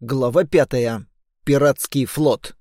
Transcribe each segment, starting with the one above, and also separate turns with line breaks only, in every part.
Глава пятая. Пиратский флот.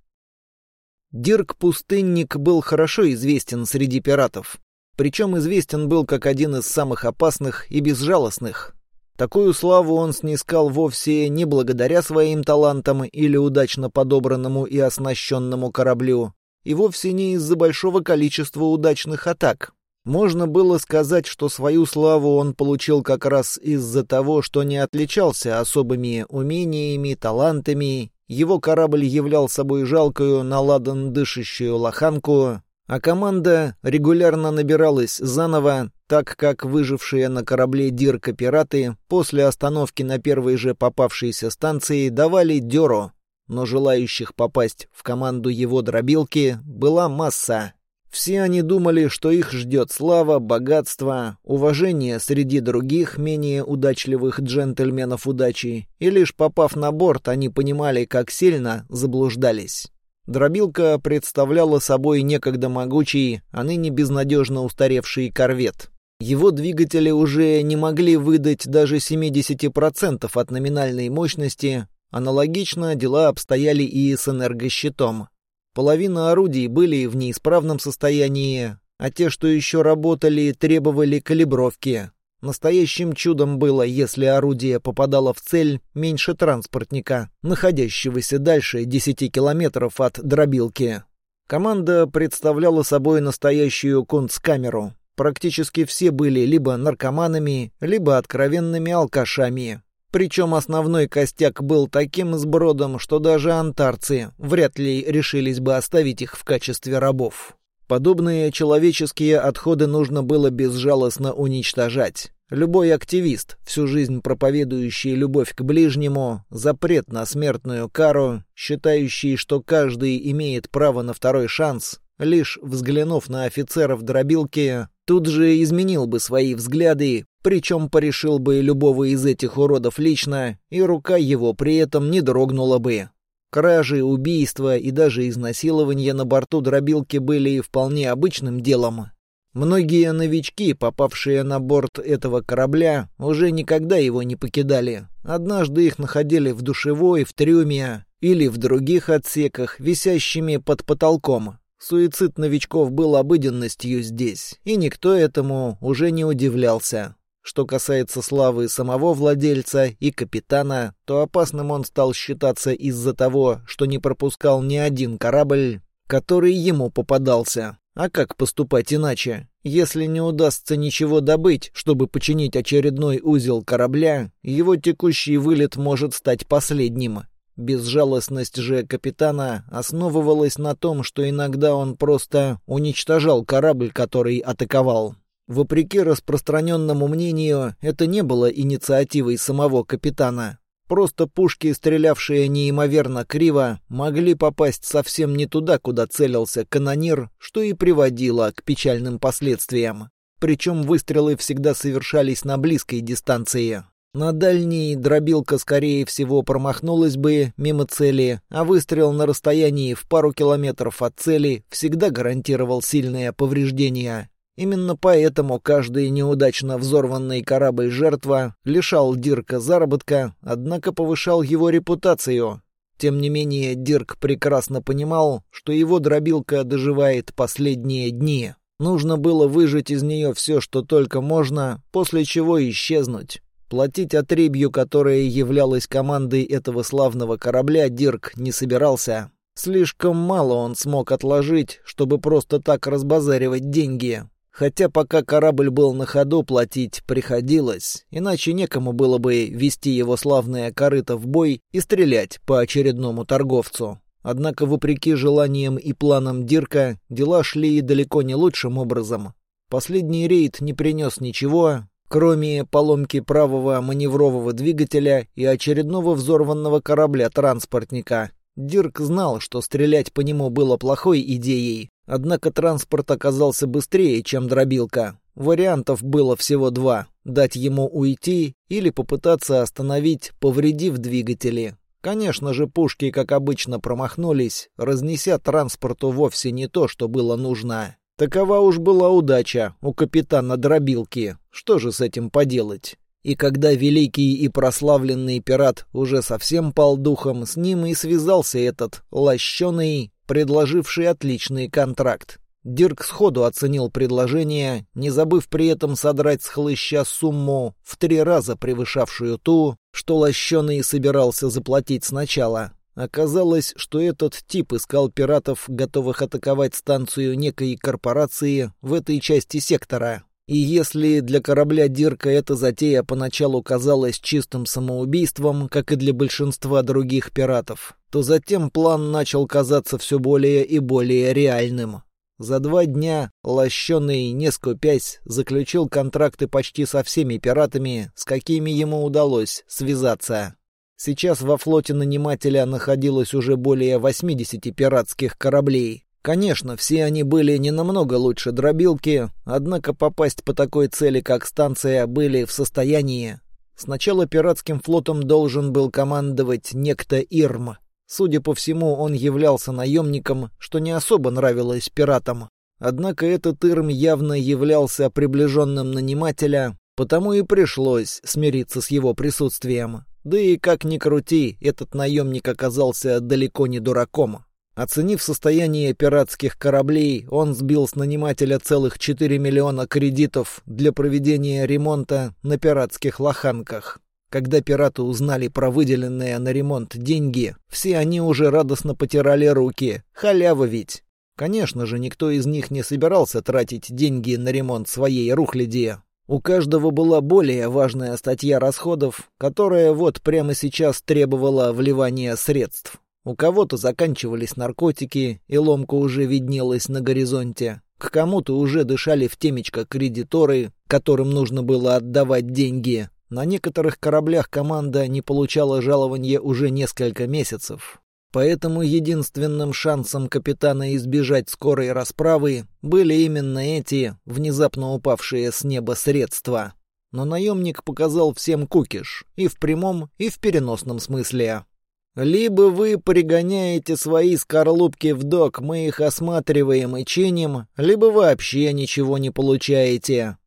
Дирк Пустынник был хорошо известен среди пиратов. Причем известен был как один из самых опасных и безжалостных. Такую славу он снискал вовсе не благодаря своим талантам или удачно подобранному и оснащенному кораблю, и вовсе не из-за большого количества удачных атак. Можно было сказать, что свою славу он получил как раз из-за того, что не отличался особыми умениями, талантами. Его корабль являл собой жалкую, наладан дышащую лоханку, а команда регулярно набиралась заново, так как выжившие на корабле Дирка пираты после остановки на первой же попавшейся станции давали дёру, но желающих попасть в команду его дробилки была масса. Все они думали, что их ждет слава, богатство, уважение среди других менее удачливых джентльменов удачи, и лишь попав на борт, они понимали, как сильно заблуждались. Дробилка представляла собой некогда могучий, а ныне безнадежно устаревший корвет. Его двигатели уже не могли выдать даже 70% от номинальной мощности, аналогично дела обстояли и с энергощитом. Половина орудий были в неисправном состоянии, а те, что еще работали, требовали калибровки. Настоящим чудом было, если орудие попадало в цель меньше транспортника, находящегося дальше 10 километров от дробилки. Команда представляла собой настоящую кунсткамеру. Практически все были либо наркоманами, либо откровенными алкашами. Причем основной костяк был таким сбродом, что даже антарцы вряд ли решились бы оставить их в качестве рабов. Подобные человеческие отходы нужно было безжалостно уничтожать. Любой активист, всю жизнь проповедующий любовь к ближнему, запрет на смертную кару, считающий, что каждый имеет право на второй шанс, лишь взглянув на офицеров дробилки, тут же изменил бы свои взгляды, причем порешил бы любого из этих уродов лично, и рука его при этом не дрогнула бы. Кражи, убийства и даже изнасилования на борту дробилки были вполне обычным делом. Многие новички, попавшие на борт этого корабля, уже никогда его не покидали. Однажды их находили в душевой, в трюме или в других отсеках, висящими под потолком. Суицид новичков был обыденностью здесь, и никто этому уже не удивлялся. Что касается славы самого владельца и капитана, то опасным он стал считаться из-за того, что не пропускал ни один корабль, который ему попадался. А как поступать иначе? Если не удастся ничего добыть, чтобы починить очередной узел корабля, его текущий вылет может стать последним. Безжалостность же капитана основывалась на том, что иногда он просто уничтожал корабль, который атаковал. Вопреки распространенному мнению, это не было инициативой самого капитана. Просто пушки, стрелявшие неимоверно криво, могли попасть совсем не туда, куда целился канонир, что и приводило к печальным последствиям. Причем выстрелы всегда совершались на близкой дистанции. На дальней дробилка, скорее всего, промахнулась бы мимо цели, а выстрел на расстоянии в пару километров от цели всегда гарантировал сильное повреждение. Именно поэтому каждый неудачно взорванный корабль жертва лишал Дирка заработка, однако повышал его репутацию. Тем не менее, Дирк прекрасно понимал, что его дробилка доживает последние дни. Нужно было выжать из нее все, что только можно, после чего исчезнуть. Платить отребью, которая являлась командой этого славного корабля, Дирк не собирался. Слишком мало он смог отложить, чтобы просто так разбазаривать деньги. Хотя пока корабль был на ходу, платить приходилось, иначе некому было бы вести его славное корыто в бой и стрелять по очередному торговцу. Однако, вопреки желаниям и планам Дирка, дела шли далеко не лучшим образом. Последний рейд не принес ничего, кроме поломки правого маневрового двигателя и очередного взорванного корабля-транспортника. Дирк знал, что стрелять по нему было плохой идеей, Однако транспорт оказался быстрее, чем дробилка. Вариантов было всего два — дать ему уйти или попытаться остановить, повредив двигатели. Конечно же, пушки, как обычно, промахнулись, разнеся транспорту вовсе не то, что было нужно. Такова уж была удача у капитана дробилки. Что же с этим поделать? И когда великий и прославленный пират уже совсем пал духом, с ним и связался этот лощеный, предложивший отличный контракт. Дирк сходу оценил предложение, не забыв при этом содрать с хлыща сумму в три раза превышавшую ту, что лощеный собирался заплатить сначала. Оказалось, что этот тип искал пиратов, готовых атаковать станцию некой корпорации в этой части сектора. И если для корабля Дирка эта затея поначалу казалась чистым самоубийством, как и для большинства других пиратов, то затем план начал казаться все более и более реальным. За два дня лощеный, не скупясь, заключил контракты почти со всеми пиратами, с какими ему удалось связаться. Сейчас во флоте нанимателя находилось уже более 80 пиратских кораблей. Конечно, все они были не намного лучше дробилки, однако попасть по такой цели, как станция, были в состоянии. Сначала пиратским флотом должен был командовать некто Ирм. Судя по всему, он являлся наемником, что не особо нравилось пиратам. Однако этот Ирм явно являлся приближенным нанимателя, потому и пришлось смириться с его присутствием. Да и как ни крути, этот наемник оказался далеко не дураком. Оценив состояние пиратских кораблей, он сбил с нанимателя целых 4 миллиона кредитов для проведения ремонта на пиратских лоханках. Когда пираты узнали про выделенные на ремонт деньги, все они уже радостно потирали руки. Халява ведь! Конечно же, никто из них не собирался тратить деньги на ремонт своей рухляди. У каждого была более важная статья расходов, которая вот прямо сейчас требовала вливания средств. У кого-то заканчивались наркотики, и ломка уже виднелась на горизонте. К кому-то уже дышали в темечко кредиторы, которым нужно было отдавать деньги. На некоторых кораблях команда не получала жалования уже несколько месяцев. Поэтому единственным шансом капитана избежать скорой расправы были именно эти, внезапно упавшие с неба средства. Но наемник показал всем кукиш, и в прямом, и в переносном смысле. «Либо вы пригоняете свои скорлупки в док, мы их осматриваем и чиним, либо вообще ничего не получаете».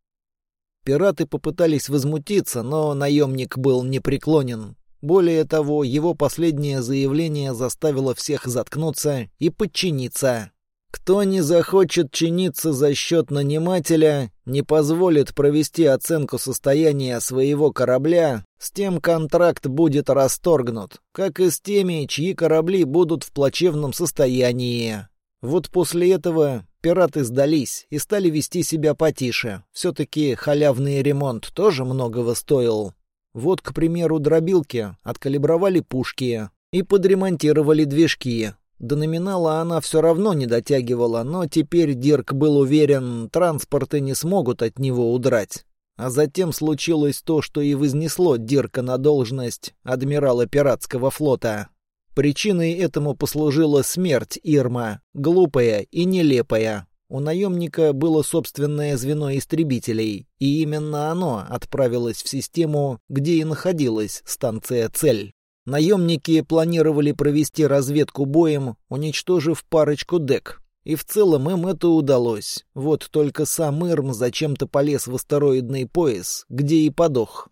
Пираты попытались возмутиться, но наемник был непреклонен. Более того, его последнее заявление заставило всех заткнуться и подчиниться. Кто не захочет чиниться за счет нанимателя, не позволит провести оценку состояния своего корабля, с тем контракт будет расторгнут, как и с теми, чьи корабли будут в плачевном состоянии. Вот после этого пираты сдались и стали вести себя потише. Все-таки халявный ремонт тоже многого стоил. Вот, к примеру, дробилки откалибровали пушки и подремонтировали движки. До номинала она все равно не дотягивала, но теперь Дирк был уверен, транспорты не смогут от него удрать. А затем случилось то, что и вознесло Дирка на должность адмирала пиратского флота. Причиной этому послужила смерть Ирма, глупая и нелепая. У наемника было собственное звено истребителей, и именно оно отправилось в систему, где и находилась станция «Цель». Наемники планировали провести разведку боем, уничтожив парочку дек. И в целом им это удалось. Вот только сам Ирм зачем-то полез в астероидный пояс, где и подох.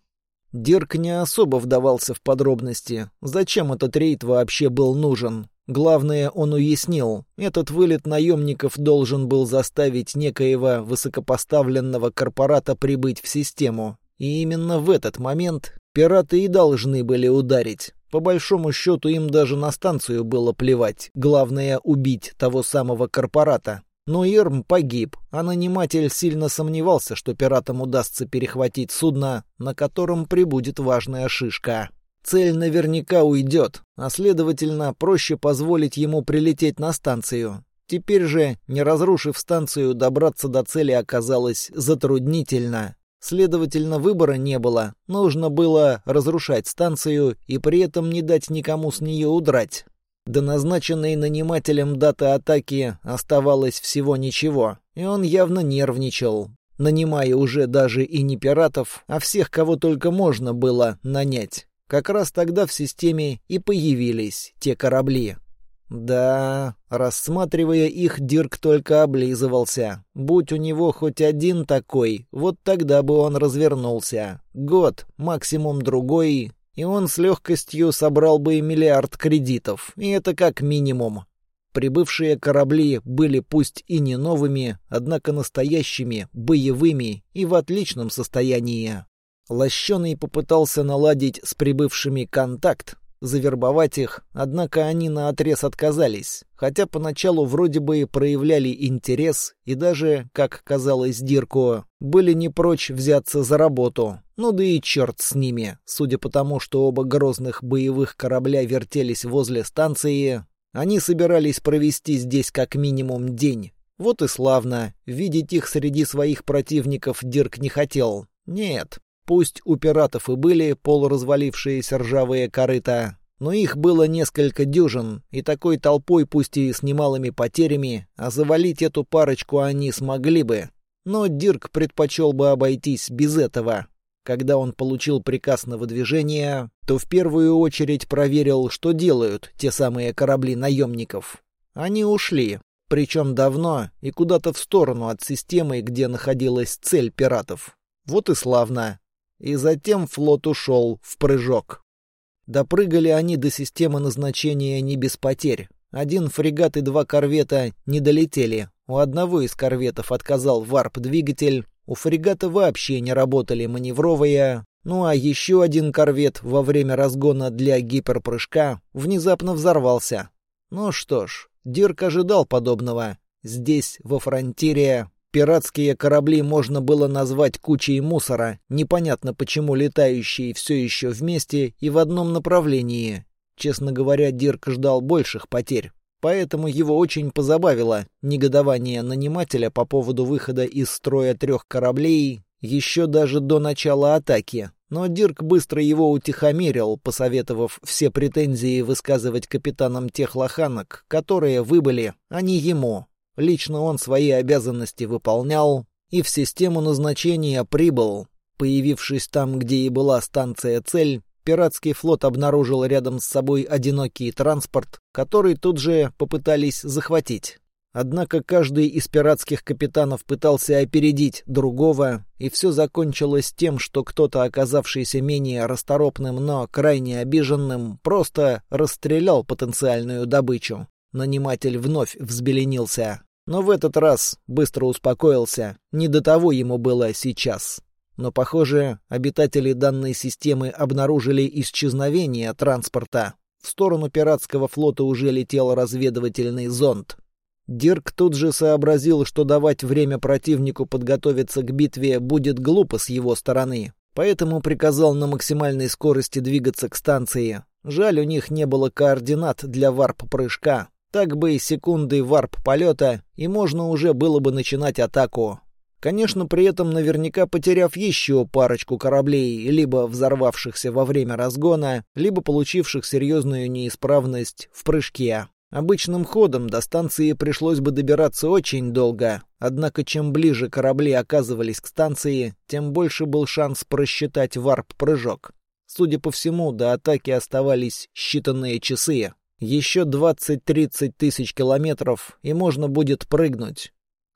Дирк не особо вдавался в подробности, зачем этот рейд вообще был нужен. Главное, он уяснил, этот вылет наемников должен был заставить некоего высокопоставленного корпората прибыть в систему. И именно в этот момент пираты и должны были ударить. По большому счету им даже на станцию было плевать. Главное — убить того самого корпората. Но Ирм погиб, а наниматель сильно сомневался, что пиратам удастся перехватить судно, на котором прибудет важная шишка. Цель наверняка уйдет, а следовательно, проще позволить ему прилететь на станцию. Теперь же, не разрушив станцию, добраться до цели оказалось затруднительно. Следовательно, выбора не было. Нужно было разрушать станцию и при этом не дать никому с нее удрать. До назначенной нанимателем даты атаки оставалось всего ничего, и он явно нервничал, нанимая уже даже и не пиратов, а всех, кого только можно было нанять. Как раз тогда в системе и появились те корабли. Да, рассматривая их, Дирк только облизывался. Будь у него хоть один такой, вот тогда бы он развернулся. Год, максимум другой, и он с легкостью собрал бы миллиард кредитов. И это как минимум. Прибывшие корабли были пусть и не новыми, однако настоящими, боевыми и в отличном состоянии. Лощеный попытался наладить с прибывшими контакт, завербовать их, однако они наотрез отказались, хотя поначалу вроде бы проявляли интерес и даже, как казалось Дирку, были не прочь взяться за работу. Ну да и черт с ними, судя по тому, что оба грозных боевых корабля вертелись возле станции, они собирались провести здесь как минимум день. Вот и славно, видеть их среди своих противников Дирк не хотел. Нет, Пусть у пиратов и были полуразвалившиеся ржавые корыта, но их было несколько дюжин, и такой толпой, пусть и с немалыми потерями, а завалить эту парочку они смогли бы. Но Дирк предпочел бы обойтись без этого. Когда он получил приказ на выдвижение, то в первую очередь проверил, что делают те самые корабли наемников. Они ушли, причем давно и куда-то в сторону от системы, где находилась цель пиратов. Вот и славно и затем флот ушел в прыжок. Допрыгали они до системы назначения не без потерь. Один фрегат и два корвета не долетели. У одного из корветов отказал варп-двигатель, у фрегата вообще не работали маневровые, ну а еще один корвет во время разгона для гиперпрыжка внезапно взорвался. Ну что ж, Дирк ожидал подобного. Здесь, во фронтире, Пиратские корабли можно было назвать кучей мусора, непонятно почему летающие все еще вместе и в одном направлении. Честно говоря, Дирк ждал больших потерь. Поэтому его очень позабавило негодование нанимателя по поводу выхода из строя трех кораблей еще даже до начала атаки. Но Дирк быстро его утихомирил, посоветовав все претензии высказывать капитанам тех лоханок, которые выбыли, а не ему. Лично он свои обязанности выполнял и в систему назначения прибыл. Появившись там, где и была станция «Цель», пиратский флот обнаружил рядом с собой одинокий транспорт, который тут же попытались захватить. Однако каждый из пиратских капитанов пытался опередить другого, и все закончилось тем, что кто-то, оказавшийся менее расторопным, но крайне обиженным, просто расстрелял потенциальную добычу. Наниматель вновь взбеленился. Но в этот раз быстро успокоился. Не до того ему было сейчас. Но, похоже, обитатели данной системы обнаружили исчезновение транспорта. В сторону пиратского флота уже летел разведывательный зонд. Дирк тут же сообразил, что давать время противнику подготовиться к битве будет глупо с его стороны, поэтому приказал на максимальной скорости двигаться к станции. Жаль, у них не было координат для варп-прыжка, так бы и секунды варп полета, и можно уже было бы начинать атаку. Конечно, при этом наверняка потеряв еще парочку кораблей, либо взорвавшихся во время разгона, либо получивших серьезную неисправность в прыжке. Обычным ходом до станции пришлось бы добираться очень долго, однако чем ближе корабли оказывались к станции, тем больше был шанс просчитать варп-прыжок. Судя по всему, до атаки оставались считанные часы. Еще 20-30 тысяч километров, и можно будет прыгнуть.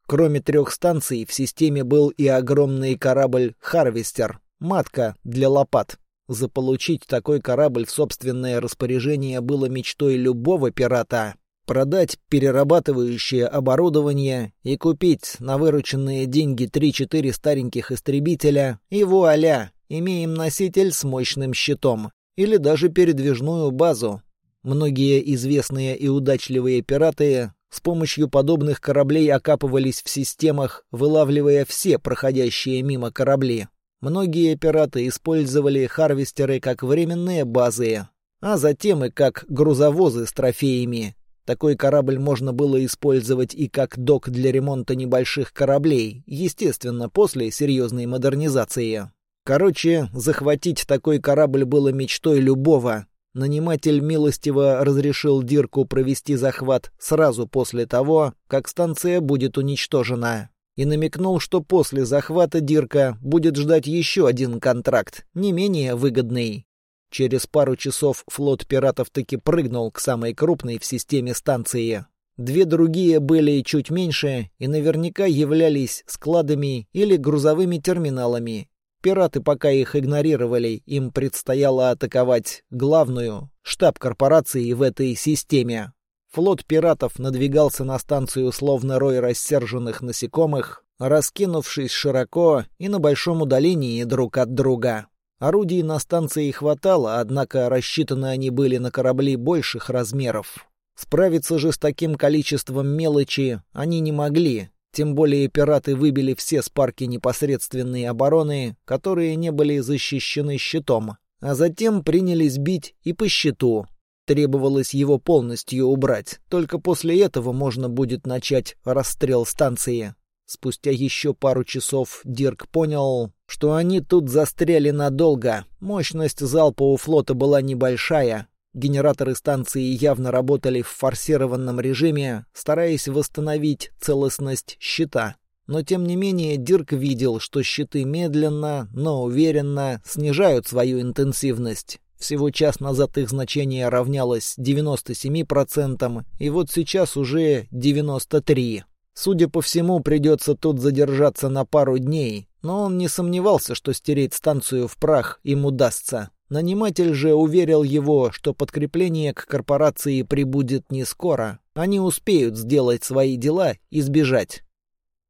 Кроме трех станций, в системе был и огромный корабль «Харвестер» — матка для лопат. Заполучить такой корабль в собственное распоряжение было мечтой любого пирата. Продать перерабатывающее оборудование и купить на вырученные деньги 3-4 стареньких истребителя и вуаля, имеем носитель с мощным щитом. Или даже передвижную базу, Многие известные и удачливые пираты с помощью подобных кораблей окапывались в системах, вылавливая все проходящие мимо корабли. Многие пираты использовали харвестеры как временные базы, а затем и как грузовозы с трофеями. Такой корабль можно было использовать и как док для ремонта небольших кораблей, естественно, после серьезной модернизации. Короче, захватить такой корабль было мечтой любого, Наниматель милостиво разрешил Дирку провести захват сразу после того, как станция будет уничтожена. И намекнул, что после захвата Дирка будет ждать еще один контракт, не менее выгодный. Через пару часов флот пиратов таки прыгнул к самой крупной в системе станции. Две другие были чуть меньше и наверняка являлись складами или грузовыми терминалами. Пираты пока их игнорировали, им предстояло атаковать главную, штаб корпорации в этой системе. Флот пиратов надвигался на станцию словно рой рассерженных насекомых, раскинувшись широко и на большом удалении друг от друга. Орудий на станции хватало, однако рассчитаны они были на корабли больших размеров. Справиться же с таким количеством мелочи они не могли, тем более пираты выбили все спарки непосредственной обороны, которые не были защищены щитом, а затем принялись бить и по щиту. Требовалось его полностью убрать, только после этого можно будет начать расстрел станции. Спустя еще пару часов Дирк понял, что они тут застряли надолго. Мощность залпа у флота была небольшая. Генераторы станции явно работали в форсированном режиме, стараясь восстановить целостность щита. Но тем не менее Дирк видел, что щиты медленно, но уверенно снижают свою интенсивность. Всего час назад их значение равнялось 97%, и вот сейчас уже 93%. Судя по всему, придется тут задержаться на пару дней, но он не сомневался, что стереть станцию в прах им удастся. Наниматель же уверил его, что подкрепление к корпорации прибудет не скоро. Они успеют сделать свои дела и сбежать.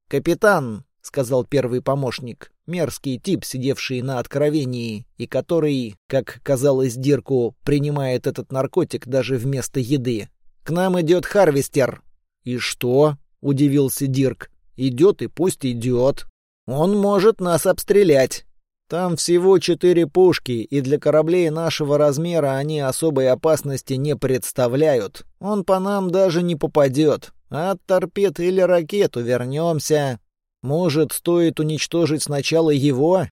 «Капитан», — сказал первый помощник, мерзкий тип, сидевший на откровении, и который, как казалось Дирку, принимает этот наркотик даже вместо еды. «К нам идет Харвестер». «И что?» — удивился Дирк. «Идет и пусть идет. Он может нас обстрелять. Там всего четыре пушки, и для кораблей нашего размера они особой опасности не представляют. Он по нам даже не попадет. От торпед или ракету вернемся. Может, стоит уничтожить сначала его?»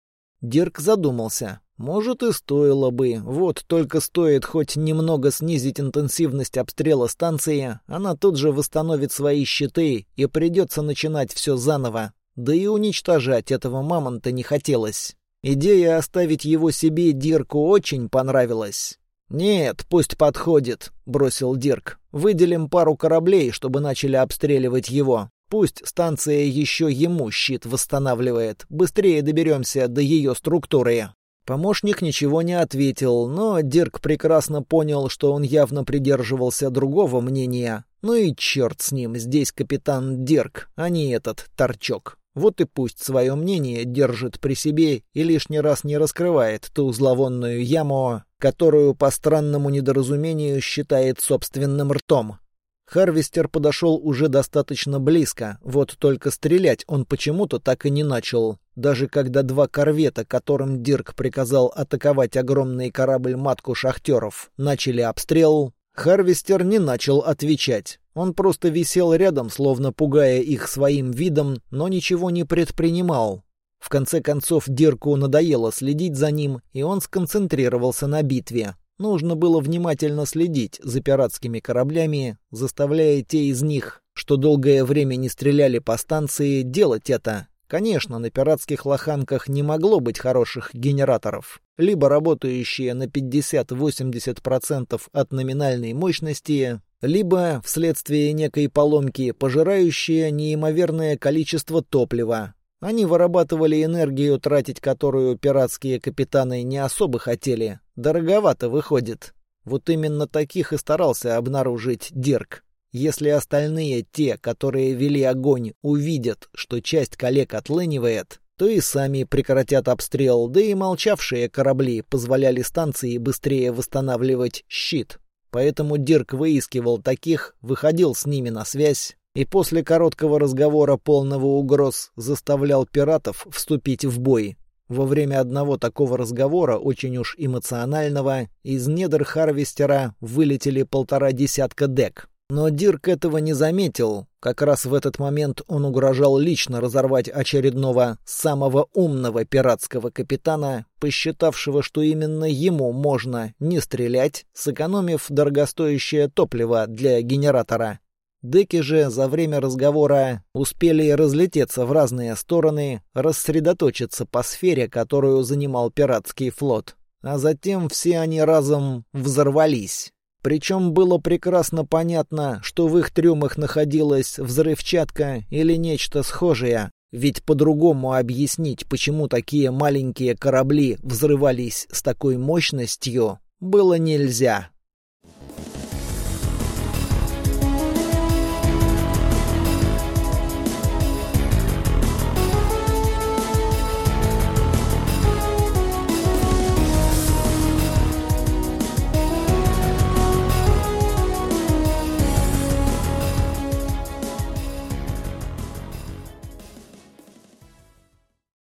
Дирк задумался. Может, и стоило бы. Вот только стоит хоть немного снизить интенсивность обстрела станции, она тут же восстановит свои щиты, и придется начинать все заново. Да и уничтожать этого мамонта не хотелось. Идея оставить его себе Дирку очень понравилась. «Нет, пусть подходит», — бросил Дирк. «Выделим пару кораблей, чтобы начали обстреливать его. Пусть станция еще ему щит восстанавливает. Быстрее доберемся до ее структуры». Помощник ничего не ответил, но Дирк прекрасно понял, что он явно придерживался другого мнения. Ну и черт с ним, здесь капитан Дирк, а не этот торчок. Вот и пусть свое мнение держит при себе и лишний раз не раскрывает ту зловонную яму, которую по странному недоразумению считает собственным ртом. Харвестер подошел уже достаточно близко, вот только стрелять он почему-то так и не начал. Даже когда два корвета, которым Дирк приказал атаковать огромный корабль-матку шахтеров, начали обстрел, Харвестер не начал отвечать. Он просто висел рядом, словно пугая их своим видом, но ничего не предпринимал. В конце концов Дирку надоело следить за ним, и он сконцентрировался на битве. Нужно было внимательно следить за пиратскими кораблями, заставляя те из них, что долгое время не стреляли по станции, делать это. Конечно, на пиратских лоханках не могло быть хороших генераторов. Либо работающие на 50-80% от номинальной мощности, либо, вследствие некой поломки, пожирающие неимоверное количество топлива. Они вырабатывали энергию, тратить которую пиратские капитаны не особо хотели. Дороговато выходит. Вот именно таких и старался обнаружить Дирк. Если остальные, те, которые вели огонь, увидят, что часть коллег отлынивает, то и сами прекратят обстрел, да и молчавшие корабли позволяли станции быстрее восстанавливать щит. Поэтому Дирк выискивал таких, выходил с ними на связь, и после короткого разговора полного угроз заставлял пиратов вступить в бой. Во время одного такого разговора, очень уж эмоционального, из недр Харвестера вылетели полтора десятка дек. Но Дирк этого не заметил. Как раз в этот момент он угрожал лично разорвать очередного самого умного пиратского капитана, посчитавшего, что именно ему можно не стрелять, сэкономив дорогостоящее топливо для генератора. Деки же за время разговора успели разлететься в разные стороны, рассредоточиться по сфере, которую занимал пиратский флот. а затем все они разом взорвались. Причем было прекрасно понятно, что в их трюмах находилась взрывчатка или нечто схожее, ведь по-другому объяснить, почему такие маленькие корабли взрывались с такой мощностью, было нельзя.